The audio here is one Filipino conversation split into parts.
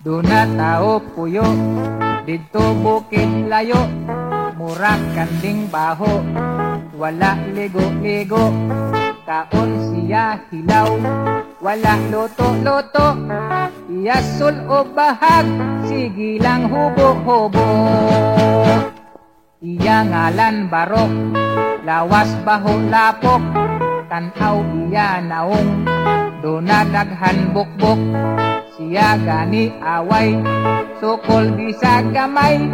Duna tao puyo, dito bukid layo, murag kanding baho, wala ligo-ligo, kaon siya hilaw, wala loto-loto, iyasul o bahag, sige lang hubo-hubo. Iya ngalan barok, lawas baho lapok, tanaw iya naong, duna daghan bukbok, siya gani away, sukol di sa gamay,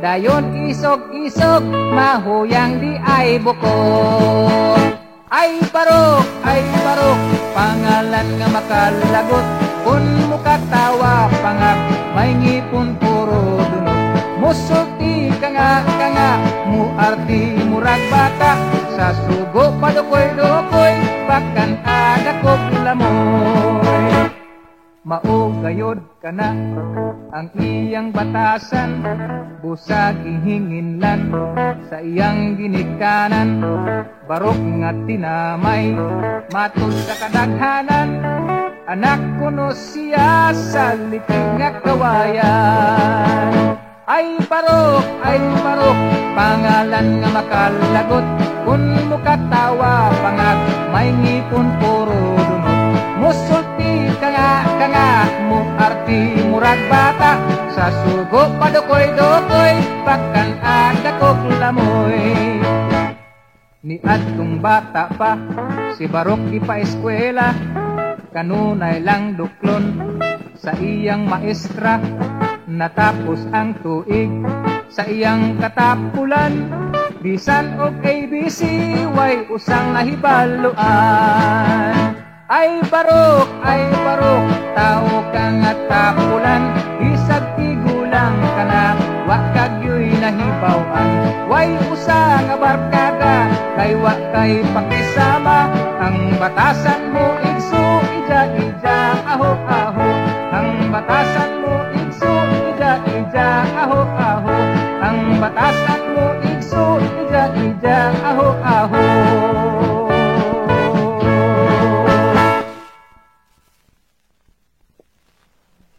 dayon isog-isog, mahuyang di ay bukod. Ay barok, ay barok, pangalan nga makalagot, kun mukatawa pangak, may ngipon puro dunot. Musulti ka nga, ka nga, muarti murag bata, Maugayod ka na. Ang iyang batasan Busag ihinginlan sa iyang ginikanan Barok nga tinamay. Matud sa kadaghanan Anak kuno siya sa litig nga kawayan. Ay barok, ay barok, pangalan nga makalagot. Kung mukatawa pangag, may ngipon puro bata Sa sugo padukoy-dukoy, bakan ada ko lamoy. Ni adtong bata pa, si Barok di pa eskwela Kanunay lang duklon sa iyang maestra. Natapos ang tuig sa iyang katapulan Bisan og ABC, way usang nahibaluan. Ay barok, ay barok, tao ka nga nahibawan. Way usa nga barkada, kay wakay pakisama, ang batasan mo igso, ija, ija, aho,